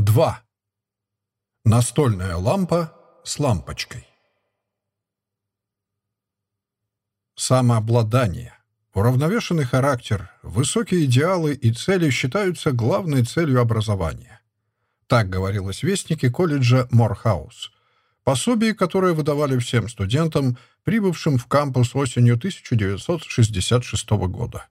2. Настольная лампа с лампочкой. Самообладание, уравновешенный характер, высокие идеалы и цели считаются главной целью образования. Так говорилось в Вестнике колледжа Морхаус, пособие, которое выдавали всем студентам, прибывшим в кампус осенью 1966 года.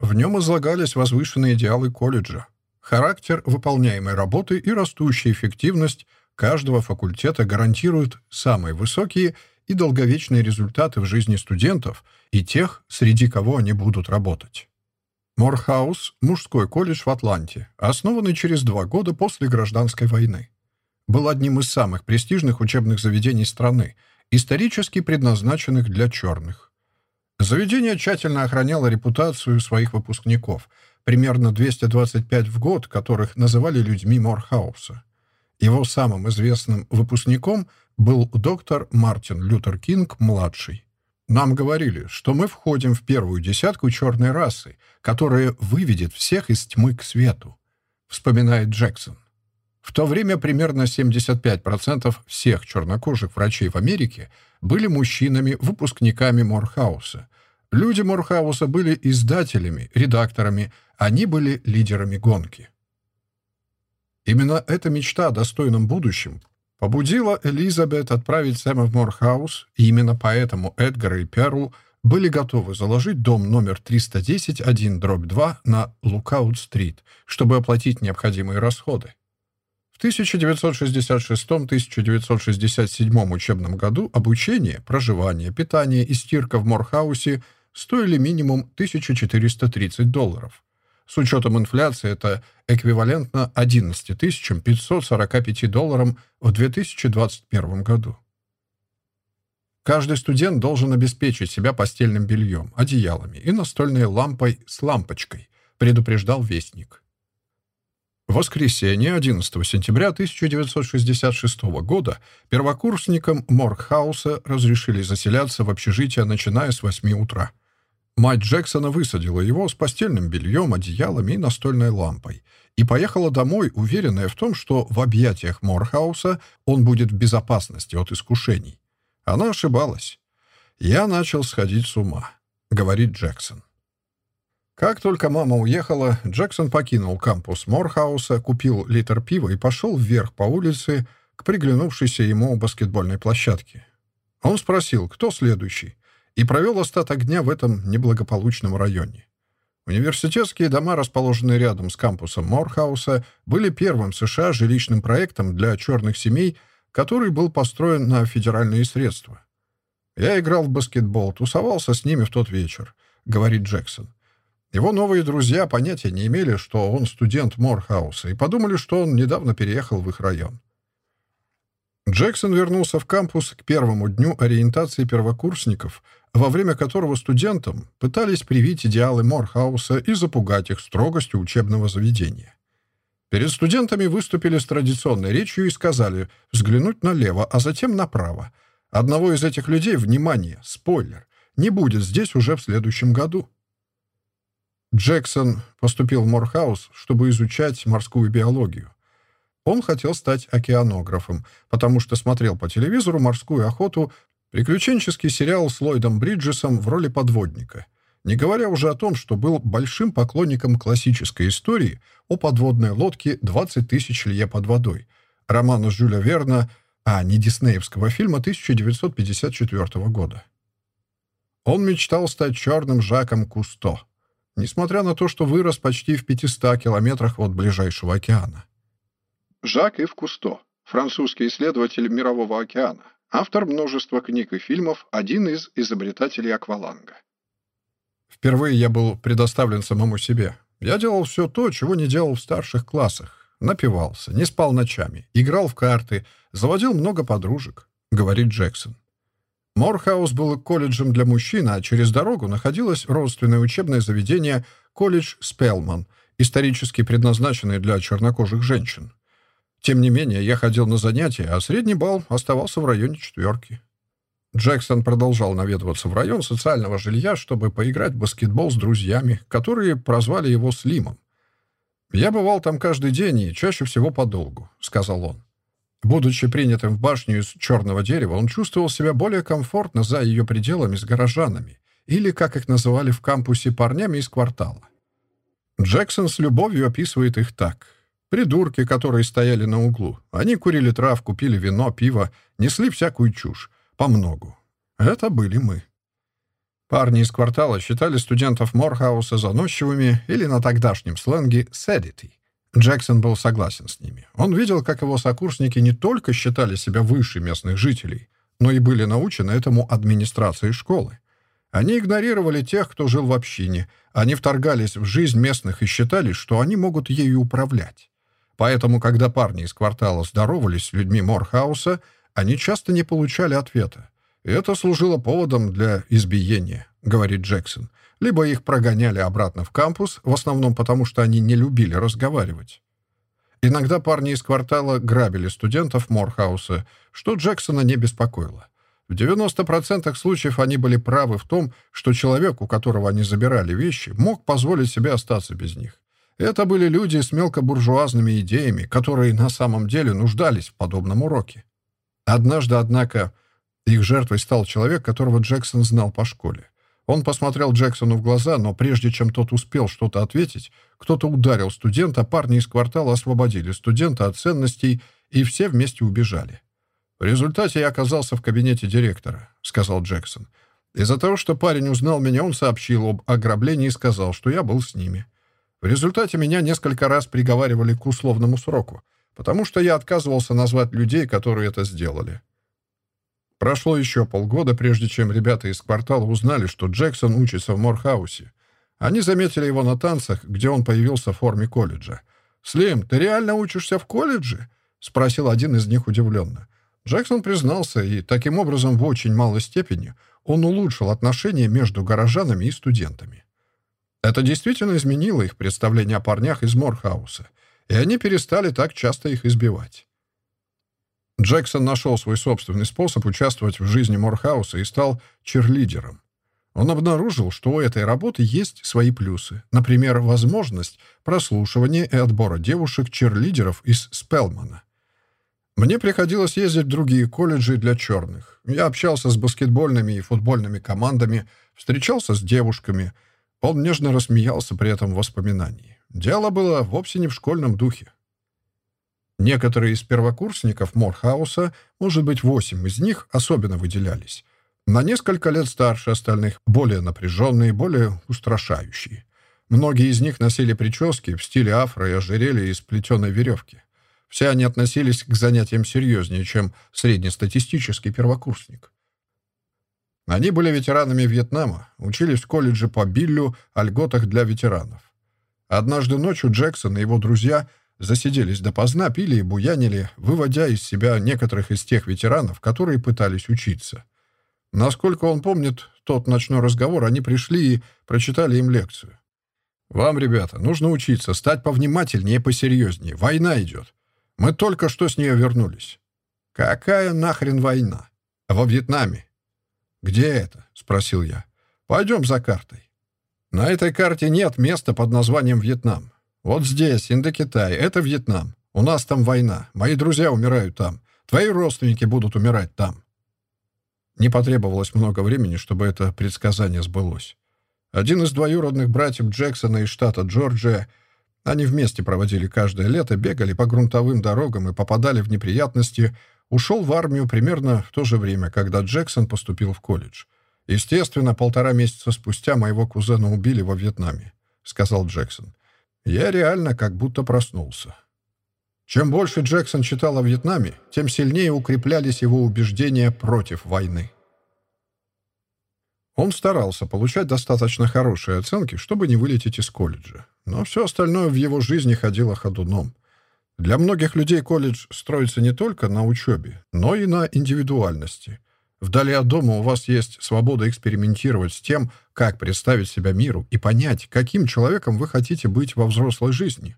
В нем излагались возвышенные идеалы колледжа, характер выполняемой работы и растущая эффективность каждого факультета гарантируют самые высокие и долговечные результаты в жизни студентов и тех, среди кого они будут работать. Морхаус – мужской колледж в Атланте, основанный через два года после гражданской войны. Был одним из самых престижных учебных заведений страны, исторически предназначенных для черных. Заведение тщательно охраняло репутацию своих выпускников, примерно 225 в год, которых называли людьми Морхауса. Его самым известным выпускником был доктор Мартин Лютер Кинг-младший. Нам говорили, что мы входим в первую десятку черной расы, которая выведет всех из тьмы к свету, вспоминает Джексон. В то время примерно 75% всех чернокожих врачей в Америке были мужчинами, выпускниками Морхауса. Люди Морхауса были издателями, редакторами, они были лидерами гонки. Именно эта мечта о достойном будущем побудила Элизабет отправить Сэма в Морхаус, и именно поэтому Эдгар и Перл были готовы заложить дом номер 310 1-2 на Лукаут-стрит, чтобы оплатить необходимые расходы. В 1966-1967 учебном году обучение, проживание, питание и стирка в Морхаусе стоили минимум 1430 долларов. С учетом инфляции это эквивалентно 11 545 долларам в 2021 году. Каждый студент должен обеспечить себя постельным бельем, одеялами и настольной лампой с лампочкой, предупреждал Вестник. В воскресенье, 11 сентября 1966 года, первокурсникам Морхауса разрешили заселяться в общежитие, начиная с 8 утра. Мать Джексона высадила его с постельным бельем, одеялами и настольной лампой и поехала домой, уверенная в том, что в объятиях Морхауса он будет в безопасности от искушений. Она ошибалась. «Я начал сходить с ума», — говорит Джексон. Как только мама уехала, Джексон покинул кампус Морхауса, купил литр пива и пошел вверх по улице к приглянувшейся ему баскетбольной площадке. Он спросил, кто следующий и провел остаток дня в этом неблагополучном районе. Университетские дома, расположенные рядом с кампусом Морхауса, были первым в США жилищным проектом для черных семей, который был построен на федеральные средства. «Я играл в баскетбол, тусовался с ними в тот вечер», — говорит Джексон. Его новые друзья понятия не имели, что он студент Морхауса, и подумали, что он недавно переехал в их район. Джексон вернулся в кампус к первому дню ориентации первокурсников, во время которого студентам пытались привить идеалы Морхауса и запугать их строгостью учебного заведения. Перед студентами выступили с традиционной речью и сказали взглянуть налево, а затем направо. Одного из этих людей, внимание, спойлер, не будет здесь уже в следующем году. Джексон поступил в Морхаус, чтобы изучать морскую биологию. Он хотел стать океанографом, потому что смотрел по телевизору «Морскую охоту», приключенческий сериал с Ллойдом Бриджесом в роли подводника. Не говоря уже о том, что был большим поклонником классической истории о подводной лодке «20 тысяч лье под водой», романа Жюля Верна, а не диснеевского фильма 1954 года. Он мечтал стать черным Жаком Кусто, несмотря на то, что вырос почти в 500 километрах от ближайшего океана. Жак-Ив Кусто, французский исследователь Мирового океана, автор множества книг и фильмов, один из изобретателей акваланга. Впервые я был предоставлен самому себе. Я делал все то, чего не делал в старших классах. Напивался, не спал ночами, играл в карты, заводил много подружек, говорит Джексон. Морхаус был колледжем для мужчин, а через дорогу находилось родственное учебное заведение колледж Спелман, исторически предназначенный для чернокожих женщин. Тем не менее, я ходил на занятия, а средний балл оставался в районе четверки. Джексон продолжал наведываться в район социального жилья, чтобы поиграть в баскетбол с друзьями, которые прозвали его Слимом. «Я бывал там каждый день и чаще всего подолгу», — сказал он. Будучи принятым в башню из черного дерева, он чувствовал себя более комфортно за ее пределами с горожанами, или, как их называли в кампусе, парнями из квартала. Джексон с любовью описывает их так. Придурки, которые стояли на углу. Они курили травку, пили вино, пиво, несли всякую чушь. По многу. Это были мы. Парни из квартала считали студентов Морхауса заносчивыми или на тогдашнем сленге «седити». Джексон был согласен с ними. Он видел, как его сокурсники не только считали себя выше местных жителей, но и были научены этому администрацией школы. Они игнорировали тех, кто жил в общине. Они вторгались в жизнь местных и считали, что они могут ею управлять. Поэтому, когда парни из квартала здоровались с людьми Морхауса, они часто не получали ответа. Это служило поводом для избиения, говорит Джексон. Либо их прогоняли обратно в кампус, в основном потому, что они не любили разговаривать. Иногда парни из квартала грабили студентов Морхауса, что Джексона не беспокоило. В 90% случаев они были правы в том, что человек, у которого они забирали вещи, мог позволить себе остаться без них. Это были люди с мелкобуржуазными идеями, которые на самом деле нуждались в подобном уроке. Однажды, однако, их жертвой стал человек, которого Джексон знал по школе. Он посмотрел Джексону в глаза, но прежде чем тот успел что-то ответить, кто-то ударил студента, парни из квартала освободили студента от ценностей, и все вместе убежали. «В результате я оказался в кабинете директора», — сказал Джексон. «Из-за того, что парень узнал меня, он сообщил об ограблении и сказал, что я был с ними. В результате меня несколько раз приговаривали к условному сроку, потому что я отказывался назвать людей, которые это сделали». Прошло еще полгода, прежде чем ребята из квартала узнали, что Джексон учится в Морхаусе. Они заметили его на танцах, где он появился в форме колледжа. «Слим, ты реально учишься в колледже?» — спросил один из них удивленно. Джексон признался, и таким образом в очень малой степени он улучшил отношения между горожанами и студентами. Это действительно изменило их представление о парнях из Морхауса, и они перестали так часто их избивать. Джексон нашел свой собственный способ участвовать в жизни Морхауса и стал черлидером. Он обнаружил, что у этой работы есть свои плюсы. Например, возможность прослушивания и отбора девушек-черлидеров из Спелмана. Мне приходилось ездить в другие колледжи для черных. Я общался с баскетбольными и футбольными командами, встречался с девушками. Он нежно рассмеялся при этом воспоминании. Дело было вовсе не в школьном духе. Некоторые из первокурсников Морхауса, может быть, восемь из них, особенно выделялись. На несколько лет старше остальных, более напряженные, более устрашающие. Многие из них носили прически в стиле афро и ожерелья из плетеной веревки. Все они относились к занятиям серьезнее, чем среднестатистический первокурсник. Они были ветеранами Вьетнама, учились в колледже по Биллю о льготах для ветеранов. Однажды ночью Джексон и его друзья засиделись допоздна, пили и буянили, выводя из себя некоторых из тех ветеранов, которые пытались учиться. Насколько он помнит тот ночной разговор, они пришли и прочитали им лекцию. «Вам, ребята, нужно учиться, стать повнимательнее и посерьезнее. Война идет. Мы только что с нее вернулись. Какая нахрен война? Во Вьетнаме. Где это? Спросил я. Пойдем за картой. На этой карте нет места под названием Вьетнам. Вот здесь, Индокитай, это Вьетнам. У нас там война. Мои друзья умирают там. Твои родственники будут умирать там. Не потребовалось много времени, чтобы это предсказание сбылось. Один из двоюродных братьев Джексона из штата Джорджия они вместе проводили каждое лето, бегали по грунтовым дорогам и попадали в неприятности. Ушел в армию примерно в то же время, когда Джексон поступил в колледж. «Естественно, полтора месяца спустя моего кузена убили во Вьетнаме», — сказал Джексон. «Я реально как будто проснулся». Чем больше Джексон читал о Вьетнаме, тем сильнее укреплялись его убеждения против войны. Он старался получать достаточно хорошие оценки, чтобы не вылететь из колледжа. Но все остальное в его жизни ходило ходуном. Для многих людей колледж строится не только на учебе, но и на индивидуальности. Вдали от дома у вас есть свобода экспериментировать с тем, как представить себя миру и понять, каким человеком вы хотите быть во взрослой жизни.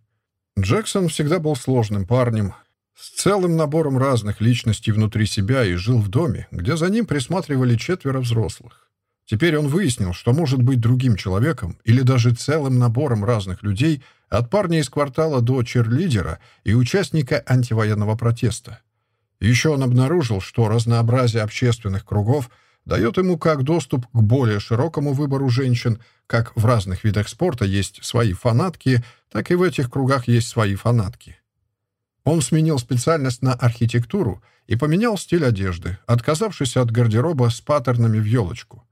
Джексон всегда был сложным парнем, с целым набором разных личностей внутри себя и жил в доме, где за ним присматривали четверо взрослых. Теперь он выяснил, что может быть другим человеком или даже целым набором разных людей, от парня из квартала до черлидера и участника антивоенного протеста. Еще он обнаружил, что разнообразие общественных кругов дает ему как доступ к более широкому выбору женщин, как в разных видах спорта есть свои фанатки, так и в этих кругах есть свои фанатки. Он сменил специальность на архитектуру и поменял стиль одежды, отказавшись от гардероба с паттернами в елочку.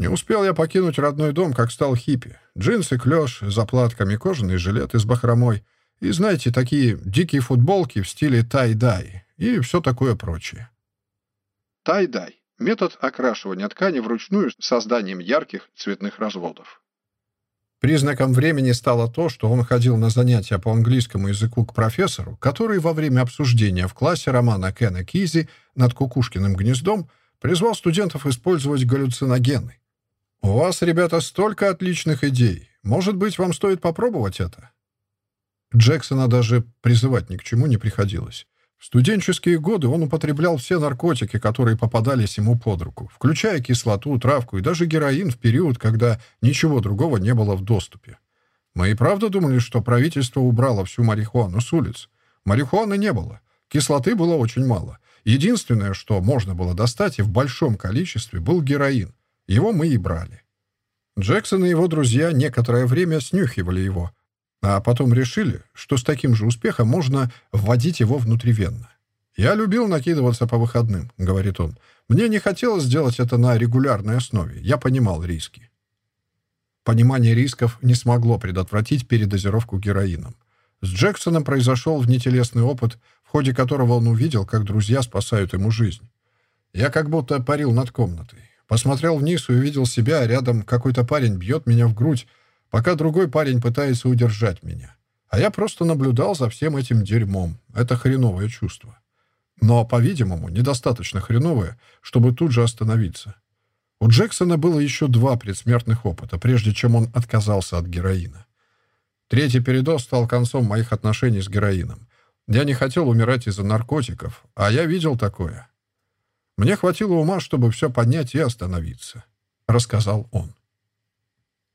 Не успел я покинуть родной дом, как стал хиппи. Джинсы, клеш, заплатками, кожаный жилет с бахромой. И, знаете, такие дикие футболки в стиле тай-дай и все такое прочее. Тай-дай – метод окрашивания ткани вручную с созданием ярких цветных разводов. Признаком времени стало то, что он ходил на занятия по английскому языку к профессору, который во время обсуждения в классе романа Кена Кизи над Кукушкиным гнездом призвал студентов использовать галлюциногены. «У вас, ребята, столько отличных идей. Может быть, вам стоит попробовать это?» Джексона даже призывать ни к чему не приходилось. В студенческие годы он употреблял все наркотики, которые попадались ему под руку, включая кислоту, травку и даже героин в период, когда ничего другого не было в доступе. Мы и правда думали, что правительство убрало всю марихуану с улиц. Марихуаны не было. Кислоты было очень мало. Единственное, что можно было достать и в большом количестве, был героин. Его мы и брали. Джексон и его друзья некоторое время снюхивали его, а потом решили, что с таким же успехом можно вводить его внутривенно. «Я любил накидываться по выходным», — говорит он. «Мне не хотелось сделать это на регулярной основе. Я понимал риски». Понимание рисков не смогло предотвратить передозировку героином. С Джексоном произошел внетелесный опыт, в ходе которого он увидел, как друзья спасают ему жизнь. Я как будто парил над комнатой. Посмотрел вниз и увидел себя, а рядом какой-то парень бьет меня в грудь, пока другой парень пытается удержать меня. А я просто наблюдал за всем этим дерьмом. Это хреновое чувство. Но, по-видимому, недостаточно хреновое, чтобы тут же остановиться. У Джексона было еще два предсмертных опыта, прежде чем он отказался от героина. Третий передоз стал концом моих отношений с героином. Я не хотел умирать из-за наркотиков, а я видел такое. Мне хватило ума, чтобы все поднять и остановиться», — рассказал он.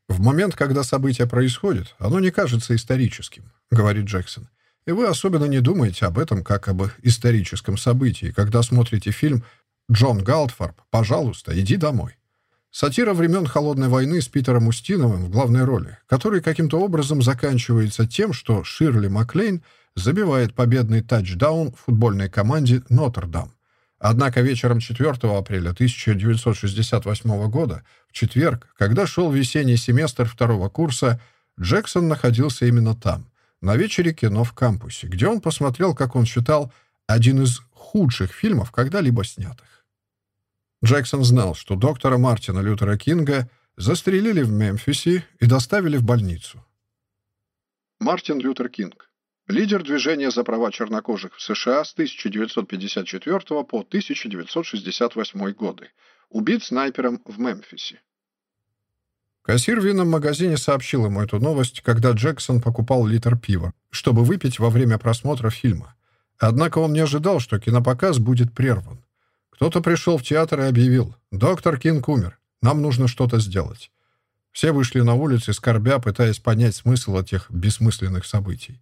«В момент, когда событие происходит, оно не кажется историческим», — говорит Джексон. «И вы особенно не думаете об этом как об историческом событии, когда смотрите фильм «Джон Галдфарб, пожалуйста, иди домой». Сатира времен Холодной войны с Питером Устиновым в главной роли, который каким-то образом заканчивается тем, что Ширли Маклейн забивает победный тачдаун футбольной команде «Нотр-Дам». Однако вечером 4 апреля 1968 года, в четверг, когда шел весенний семестр второго курса, Джексон находился именно там, на вечере кино в кампусе, где он посмотрел, как он считал, один из худших фильмов, когда-либо снятых. Джексон знал, что доктора Мартина Лютера Кинга застрелили в Мемфисе и доставили в больницу. Мартин Лютер Кинг Лидер движения за права чернокожих в США с 1954 по 1968 годы. Убит снайпером в Мемфисе. Кассир в винном магазине сообщил ему эту новость, когда Джексон покупал литр пива, чтобы выпить во время просмотра фильма. Однако он не ожидал, что кинопоказ будет прерван. Кто-то пришел в театр и объявил «Доктор Кинг умер. Нам нужно что-то сделать». Все вышли на улицы, скорбя, пытаясь понять смысл этих бессмысленных событий.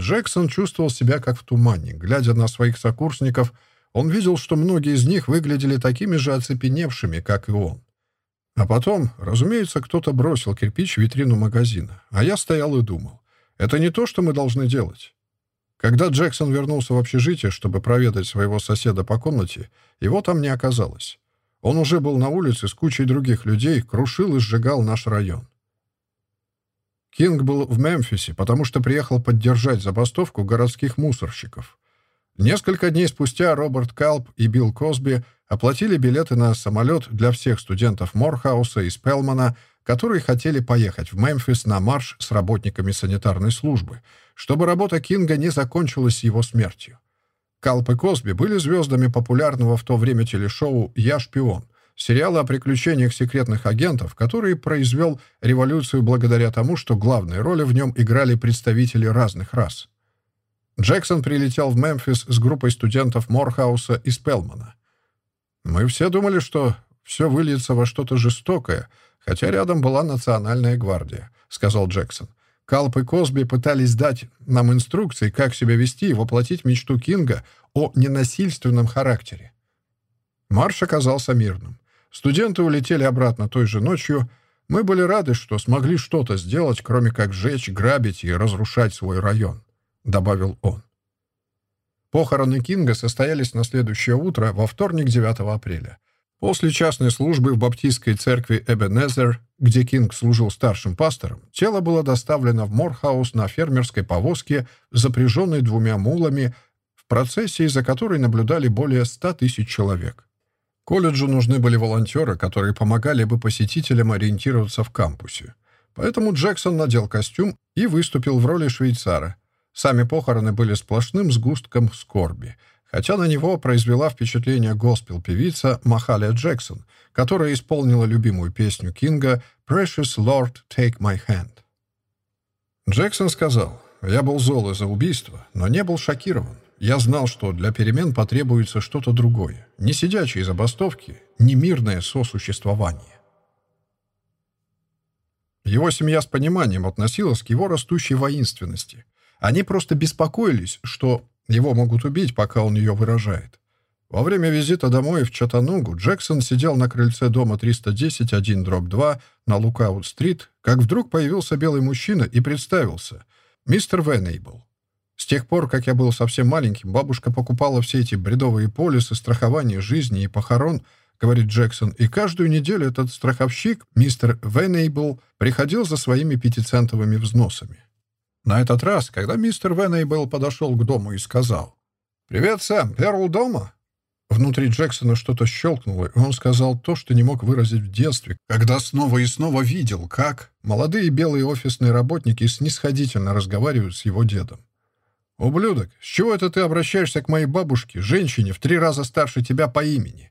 Джексон чувствовал себя как в тумане. Глядя на своих сокурсников, он видел, что многие из них выглядели такими же оцепеневшими, как и он. А потом, разумеется, кто-то бросил кирпич в витрину магазина, а я стоял и думал. Это не то, что мы должны делать. Когда Джексон вернулся в общежитие, чтобы проведать своего соседа по комнате, его там не оказалось. Он уже был на улице с кучей других людей, крушил и сжигал наш район. Кинг был в Мемфисе, потому что приехал поддержать забастовку городских мусорщиков. Несколько дней спустя Роберт Калп и Билл Косби оплатили билеты на самолет для всех студентов Морхауса и Спелмана, которые хотели поехать в Мемфис на марш с работниками санитарной службы, чтобы работа Кинга не закончилась его смертью. Калп и Косби были звездами популярного в то время телешоу «Я шпион», сериала о приключениях секретных агентов, который произвел революцию благодаря тому, что главные роли в нем играли представители разных рас. Джексон прилетел в Мемфис с группой студентов Морхауса и Спелмана. Мы все думали, что все выльется во что-то жестокое, хотя рядом была Национальная гвардия, сказал Джексон. Калп и Косби пытались дать нам инструкции, как себя вести и воплотить мечту Кинга о ненасильственном характере. Марш оказался мирным. Студенты улетели обратно той же ночью. Мы были рады, что смогли что-то сделать, кроме как жечь, грабить и разрушать свой район», — добавил он. Похороны Кинга состоялись на следующее утро, во вторник, 9 апреля. После частной службы в баптистской церкви Эбенезер, где Кинг служил старшим пастором, тело было доставлено в Морхаус на фермерской повозке, запряженной двумя мулами, в процессии, за которой наблюдали более 100 тысяч человек. Колледжу нужны были волонтеры, которые помогали бы посетителям ориентироваться в кампусе. Поэтому Джексон надел костюм и выступил в роли швейцара. Сами похороны были сплошным сгустком скорби, хотя на него произвела впечатление госпел-певица Махалия Джексон, которая исполнила любимую песню Кинга «Precious Lord, take my hand». Джексон сказал, «Я был зол из-за убийства, но не был шокирован. Я знал, что для перемен потребуется что-то другое. Не сидячие забастовки, не мирное сосуществование. Его семья с пониманием относилась к его растущей воинственности. Они просто беспокоились, что его могут убить, пока он ее выражает. Во время визита домой в Чатанугу Джексон сидел на крыльце дома 310 дробь 2 на Лукаут-стрит, как вдруг появился белый мужчина и представился. Мистер Венейбл. С тех пор, как я был совсем маленьким, бабушка покупала все эти бредовые полисы страхования жизни и похорон, говорит Джексон, и каждую неделю этот страховщик, мистер Венейбл, приходил за своими пятицентовыми взносами. На этот раз, когда мистер Венейбл подошел к дому и сказал «Привет, Сэм, Перл дома?» Внутри Джексона что-то щелкнуло, и он сказал то, что не мог выразить в детстве, когда снова и снова видел, как молодые белые офисные работники снисходительно разговаривают с его дедом. «Ублюдок, с чего это ты обращаешься к моей бабушке, женщине, в три раза старше тебя по имени?»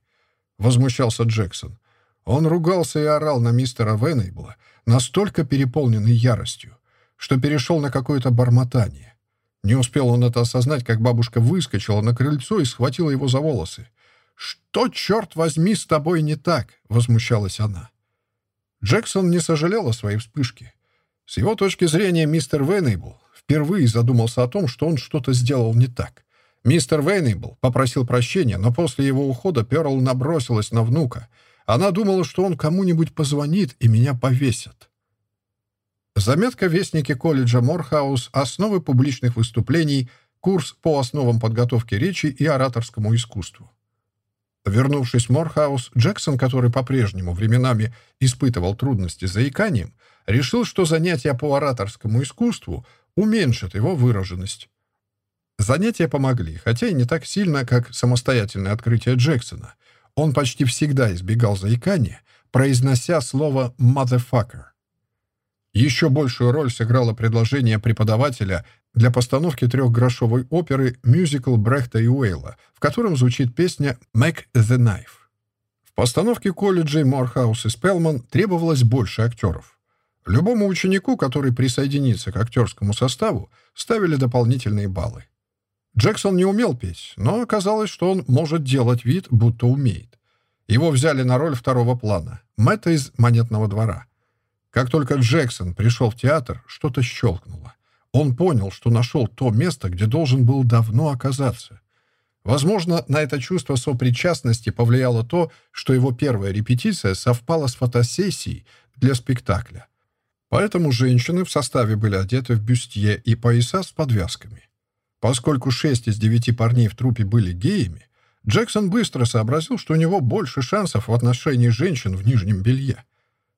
Возмущался Джексон. Он ругался и орал на мистера Венейбла, настолько переполненный яростью, что перешел на какое-то бормотание. Не успел он это осознать, как бабушка выскочила на крыльцо и схватила его за волосы. «Что, черт возьми, с тобой не так?» — возмущалась она. Джексон не сожалел о своей вспышке. С его точки зрения, мистер Венейбл впервые задумался о том, что он что-то сделал не так. Мистер Вейнейбл попросил прощения, но после его ухода Перл набросилась на внука. Она думала, что он кому-нибудь позвонит и меня повесят. Заметка в Вестнике колледжа Морхаус «Основы публичных выступлений. Курс по основам подготовки речи и ораторскому искусству». Вернувшись в Морхаус, Джексон, который по-прежнему временами испытывал трудности с заиканием, решил, что занятия по ораторскому искусству уменьшит его выраженность. Занятия помогли, хотя и не так сильно, как самостоятельное открытие Джексона. Он почти всегда избегал заикания, произнося слово «motherfucker». Еще большую роль сыграло предложение преподавателя для постановки трехгрошовой оперы мюзикл Брехта и Уэйла, в котором звучит песня «Make the Knife». В постановке колледжей Морхаус и Спелман требовалось больше актеров. Любому ученику, который присоединится к актерскому составу, ставили дополнительные баллы. Джексон не умел петь, но оказалось, что он может делать вид, будто умеет. Его взяли на роль второго плана, Мэтта из «Монетного двора». Как только Джексон пришел в театр, что-то щелкнуло. Он понял, что нашел то место, где должен был давно оказаться. Возможно, на это чувство сопричастности повлияло то, что его первая репетиция совпала с фотосессией для спектакля. Поэтому женщины в составе были одеты в бюстье и пояса с подвязками. Поскольку шесть из девяти парней в трупе были геями, Джексон быстро сообразил, что у него больше шансов в отношении женщин в нижнем белье.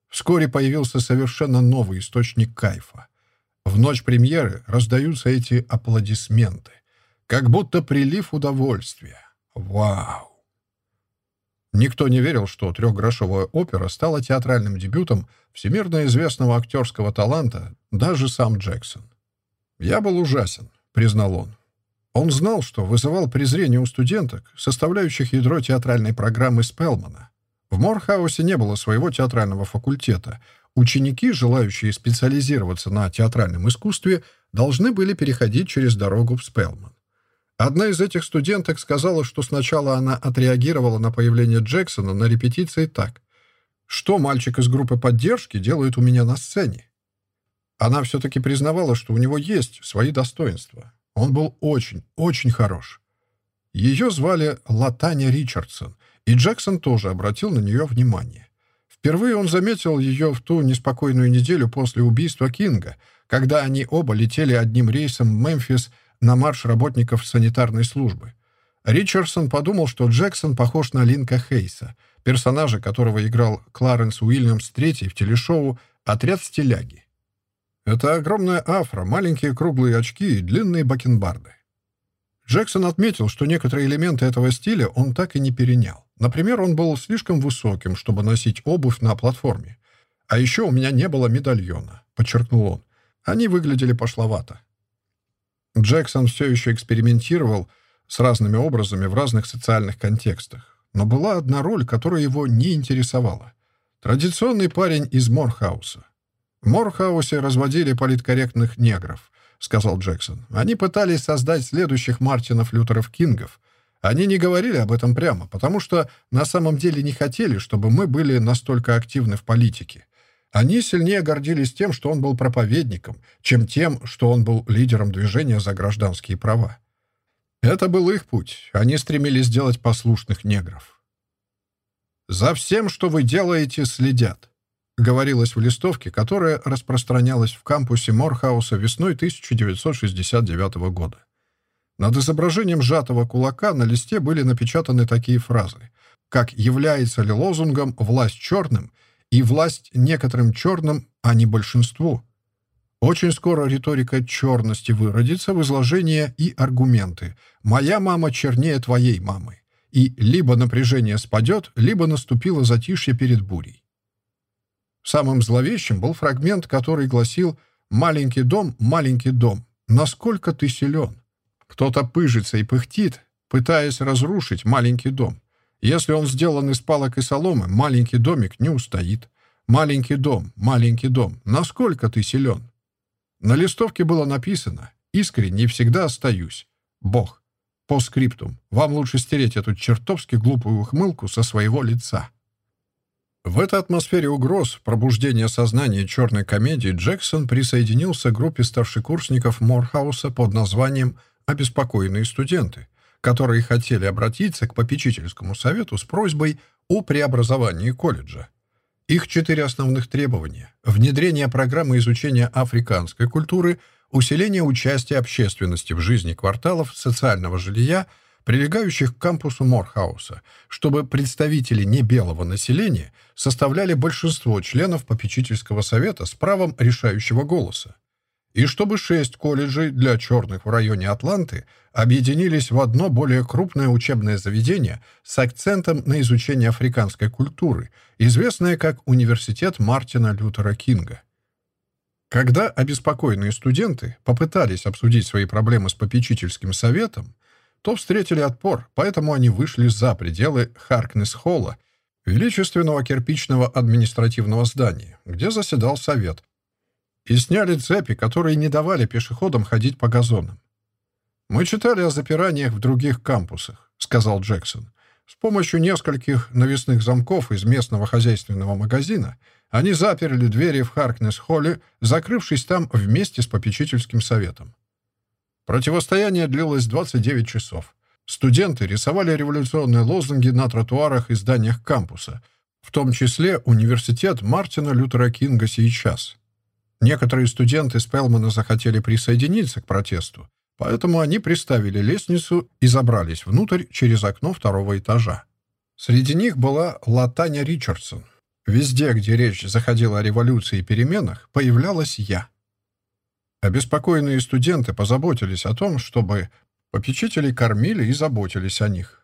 Вскоре появился совершенно новый источник кайфа. В ночь премьеры раздаются эти аплодисменты. Как будто прилив удовольствия. Вау! Никто не верил, что трехгрошовая опера стала театральным дебютом всемирно известного актерского таланта, даже сам Джексон. «Я был ужасен», — признал он. Он знал, что вызывал презрение у студенток, составляющих ядро театральной программы Спелмана. В Морхаусе не было своего театрального факультета. Ученики, желающие специализироваться на театральном искусстве, должны были переходить через дорогу в Спелман. Одна из этих студенток сказала, что сначала она отреагировала на появление Джексона на репетиции так. «Что мальчик из группы поддержки делает у меня на сцене?» Она все-таки признавала, что у него есть свои достоинства. Он был очень, очень хорош. Ее звали Латаня Ричардсон, и Джексон тоже обратил на нее внимание. Впервые он заметил ее в ту неспокойную неделю после убийства Кинга, когда они оба летели одним рейсом в Мемфис на марш работников санитарной службы. Ричардсон подумал, что Джексон похож на Линка Хейса, персонажа, которого играл Кларенс Уильямс III в телешоу «Отряд стиляги». Это огромная афро, маленькие круглые очки и длинные бакенбарды. Джексон отметил, что некоторые элементы этого стиля он так и не перенял. Например, он был слишком высоким, чтобы носить обувь на платформе. «А еще у меня не было медальона», — подчеркнул он. Они выглядели пошловато. Джексон все еще экспериментировал с разными образами в разных социальных контекстах. Но была одна роль, которая его не интересовала. Традиционный парень из Морхауса. В Морхаусе разводили политкорректных негров — сказал Джексон. «Они пытались создать следующих Мартинов Лютеров Кингов. Они не говорили об этом прямо, потому что на самом деле не хотели, чтобы мы были настолько активны в политике. Они сильнее гордились тем, что он был проповедником, чем тем, что он был лидером движения за гражданские права. Это был их путь. Они стремились сделать послушных негров. «За всем, что вы делаете, следят говорилось в листовке, которая распространялась в кампусе Морхауса весной 1969 года. Над изображением сжатого кулака на листе были напечатаны такие фразы, как «является ли лозунгом власть черным» и «власть некоторым черным, а не большинству». Очень скоро риторика черности выродится в изложение и аргументы «моя мама чернее твоей мамы» и «либо напряжение спадет, либо наступило затишье перед бурей». Самым зловещим был фрагмент, который гласил «Маленький дом, маленький дом, насколько ты силен?» Кто-то пыжится и пыхтит, пытаясь разрушить маленький дом. Если он сделан из палок и соломы, маленький домик не устоит. Маленький дом, маленький дом, насколько ты силен? На листовке было написано «Искренне всегда остаюсь. Бог. По скриптум. Вам лучше стереть эту чертовски глупую ухмылку со своего лица». В этой атмосфере угроз, пробуждения сознания черной комедии Джексон присоединился к группе старшекурсников Морхауса под названием «Обеспокоенные студенты», которые хотели обратиться к попечительскому совету с просьбой о преобразовании колледжа. Их четыре основных требования – внедрение программы изучения африканской культуры, усиление участия общественности в жизни кварталов социального жилья – прилегающих к кампусу Морхауса, чтобы представители небелого населения составляли большинство членов попечительского совета с правом решающего голоса, и чтобы шесть колледжей для черных в районе Атланты объединились в одно более крупное учебное заведение с акцентом на изучение африканской культуры, известное как Университет Мартина Лютера Кинга. Когда обеспокоенные студенты попытались обсудить свои проблемы с попечительским советом, то встретили отпор, поэтому они вышли за пределы Харкнес-холла, величественного кирпичного административного здания, где заседал совет, и сняли цепи, которые не давали пешеходам ходить по газонам. «Мы читали о запираниях в других кампусах», — сказал Джексон. «С помощью нескольких навесных замков из местного хозяйственного магазина они заперли двери в Харкнес-холле, закрывшись там вместе с попечительским советом. Противостояние длилось 29 часов. Студенты рисовали революционные лозунги на тротуарах и зданиях кампуса, в том числе университет Мартина Лютера Кинга сейчас. Некоторые студенты Спелмана захотели присоединиться к протесту, поэтому они приставили лестницу и забрались внутрь через окно второго этажа. Среди них была Латаня Ричардсон. Везде, где речь заходила о революции и переменах, появлялась я. Обеспокоенные студенты позаботились о том, чтобы попечители кормили и заботились о них.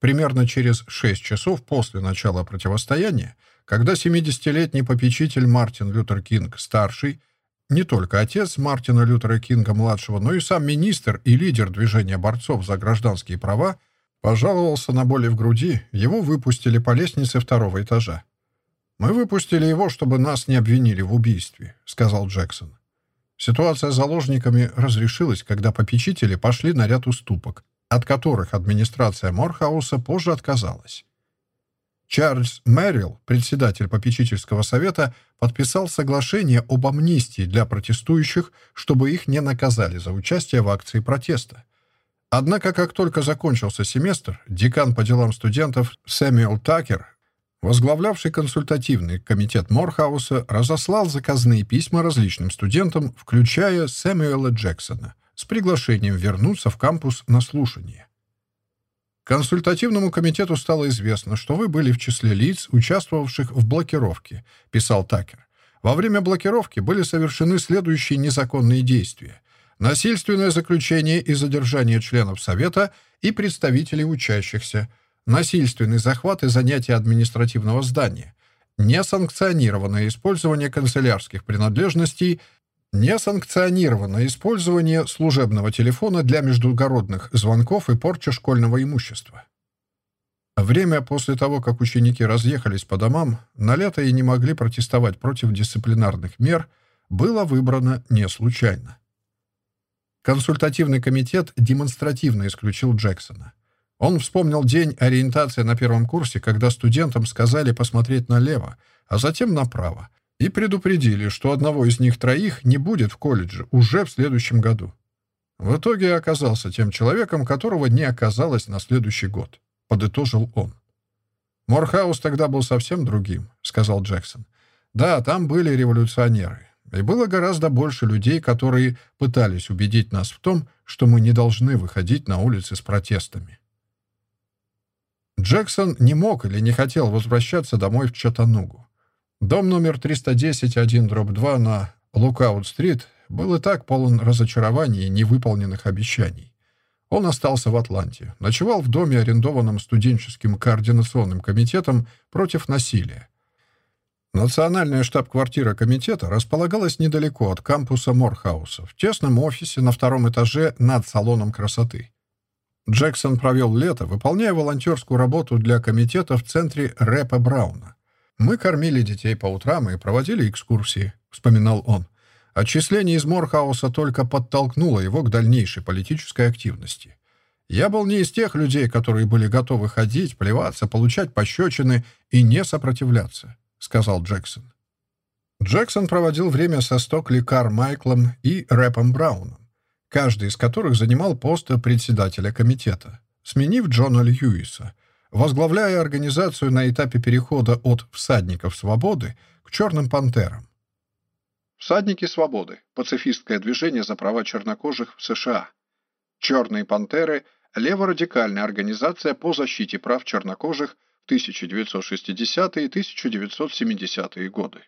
Примерно через 6 часов после начала противостояния, когда 70-летний попечитель Мартин Лютер Кинг, старший, не только отец Мартина Лютера Кинга-младшего, но и сам министр и лидер движения борцов за гражданские права, пожаловался на боли в груди, его выпустили по лестнице второго этажа. «Мы выпустили его, чтобы нас не обвинили в убийстве», — сказал Джексон. Ситуация с заложниками разрешилась, когда попечители пошли на ряд уступок, от которых администрация Морхауса позже отказалась. Чарльз Мэрилл, председатель попечительского совета, подписал соглашение об амнистии для протестующих, чтобы их не наказали за участие в акции протеста. Однако, как только закончился семестр, декан по делам студентов Сэмюэл Такер, возглавлявший консультативный комитет Морхауса, разослал заказные письма различным студентам, включая Сэмюэла Джексона, с приглашением вернуться в кампус на слушание. Консультативному комитету стало известно, что вы были в числе лиц, участвовавших в блокировке, писал Такер. Во время блокировки были совершены следующие незаконные действия. Насильственное заключение и задержание членов Совета и представителей учащихся, насильственный захват и занятие административного здания, несанкционированное использование канцелярских принадлежностей Несанкционированное использование служебного телефона для междугородных звонков и порча школьного имущества. Время после того, как ученики разъехались по домам, на лето и не могли протестовать против дисциплинарных мер, было выбрано не случайно. Консультативный комитет демонстративно исключил Джексона. Он вспомнил день ориентации на первом курсе, когда студентам сказали посмотреть налево, а затем направо, и предупредили, что одного из них троих не будет в колледже уже в следующем году. В итоге оказался тем человеком, которого не оказалось на следующий год, подытожил он. Морхаус тогда был совсем другим, сказал Джексон. Да, там были революционеры. И было гораздо больше людей, которые пытались убедить нас в том, что мы не должны выходить на улицы с протестами. Джексон не мог или не хотел возвращаться домой в Чатанугу. Дом номер 310-1-2 на Лукаут-стрит был и так полон разочарований и невыполненных обещаний. Он остался в Атланте, ночевал в доме, арендованном студенческим координационным комитетом против насилия. Национальная штаб-квартира комитета располагалась недалеко от кампуса Морхауса, в тесном офисе на втором этаже над салоном красоты. Джексон провел лето, выполняя волонтерскую работу для комитета в центре Рэпа Брауна. «Мы кормили детей по утрам и проводили экскурсии», — вспоминал он. Отчисление из Морхауса только подтолкнуло его к дальнейшей политической активности. «Я был не из тех людей, которые были готовы ходить, плеваться, получать пощечины и не сопротивляться», — сказал Джексон. Джексон проводил время со Стокли Кармайклом и Рэпом Брауном, каждый из которых занимал пост председателя комитета, сменив Джона Льюиса, возглавляя организацию на этапе перехода от «всадников свободы» к «черным пантерам». «Всадники свободы» — пацифистское движение за права чернокожих в США. «Черные пантеры» — леворадикальная организация по защите прав чернокожих в 1960-е и 1970-е годы.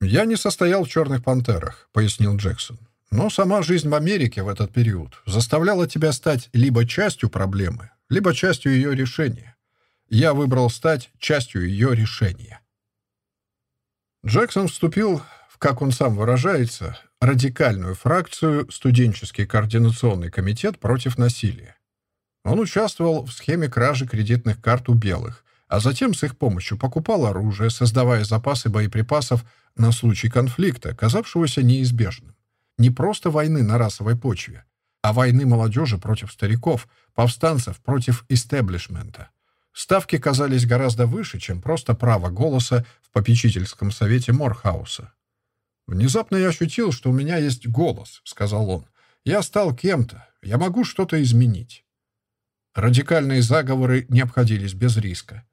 «Я не состоял в «Черных пантерах», — пояснил Джексон. «Но сама жизнь в Америке в этот период заставляла тебя стать либо частью проблемы, либо частью ее решения. Я выбрал стать частью ее решения. Джексон вступил в, как он сам выражается, радикальную фракцию «Студенческий координационный комитет против насилия». Он участвовал в схеме кражи кредитных карт у белых, а затем с их помощью покупал оружие, создавая запасы боеприпасов на случай конфликта, казавшегося неизбежным. Не просто войны на расовой почве, а войны молодежи против стариков, повстанцев против истеблишмента. Ставки казались гораздо выше, чем просто право голоса в попечительском совете Морхауса. «Внезапно я ощутил, что у меня есть голос», — сказал он. «Я стал кем-то. Я могу что-то изменить». Радикальные заговоры не обходились без риска.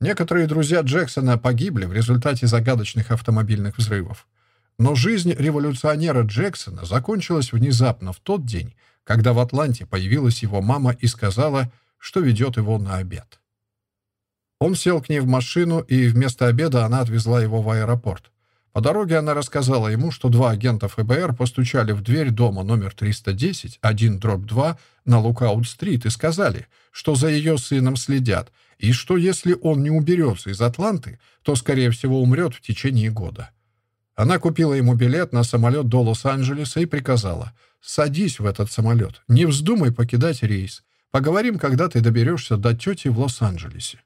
Некоторые друзья Джексона погибли в результате загадочных автомобильных взрывов. Но жизнь революционера Джексона закончилась внезапно в тот день, когда в Атланте появилась его мама и сказала, что ведет его на обед. Он сел к ней в машину, и вместо обеда она отвезла его в аэропорт. По дороге она рассказала ему, что два агента ФБР постучали в дверь дома номер 310, 1 дробь 2 на Лукаут-стрит и сказали, что за ее сыном следят, и что если он не уберется из Атланты, то, скорее всего, умрет в течение года. Она купила ему билет на самолет до Лос-Анджелеса и приказала «Садись в этот самолет, не вздумай покидать рейс. Поговорим, когда ты доберешься до тети в Лос-Анджелесе».